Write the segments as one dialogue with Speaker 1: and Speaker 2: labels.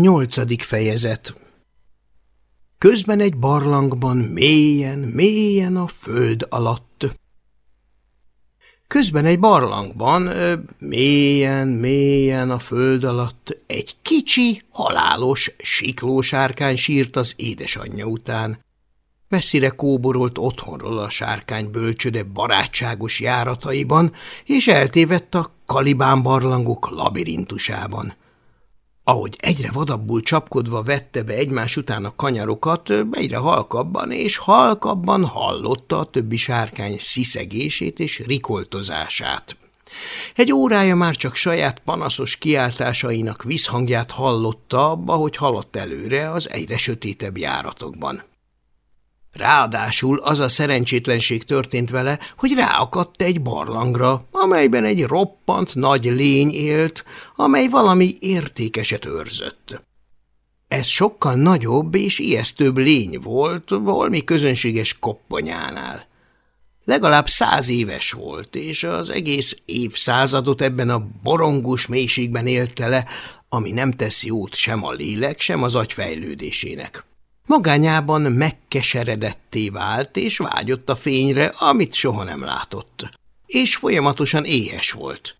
Speaker 1: Nyolcadik fejezet Közben egy barlangban mélyen, mélyen a föld alatt. Közben egy barlangban, mélyen, mélyen a föld alatt egy kicsi, halálos siklósárkány sírt az édesanyja után. Messzire kóborolt otthonról a sárkány bölcsöde barátságos járataiban, és eltévedt a kalibán barlangok labirintusában. Ahogy egyre vadabbul csapkodva vette be egymás után a kanyarokat, egyre halkabban és halkabban hallotta a többi sárkány sziszegését és rikoltozását. Egy órája már csak saját panaszos kiáltásainak visszhangját hallotta, ahogy haladt előre az egyre sötétebb járatokban. Ráadásul az a szerencsétlenség történt vele, hogy ráakadt egy barlangra, amelyben egy roppant nagy lény élt, amely valami értékeset őrzött. Ez sokkal nagyobb és ijesztőbb lény volt valami közönséges kopponyánál. Legalább száz éves volt, és az egész évszázadot ebben a borongós mélységben élte le, ami nem tesz jót sem a lélek, sem az agy fejlődésének. Magányában megkeseredetté vált, és vágyott a fényre, amit soha nem látott. És folyamatosan éhes volt.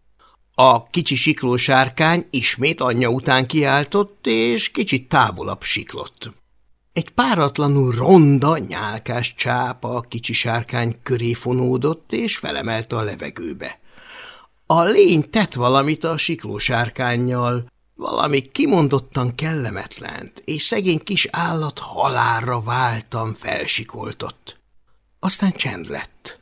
Speaker 1: A kicsi sikló sárkány ismét anyja után kiáltott, és kicsit távolabb siklott. Egy páratlanul ronda, nyálkás csápa a kicsi sárkány köré fonódott, és felemelte a levegőbe. A lény tett valamit a sikló sárkányjal, valami kimondottan kellemetlent, és szegény kis állat halálra váltam felsikoltott. Aztán csend lett.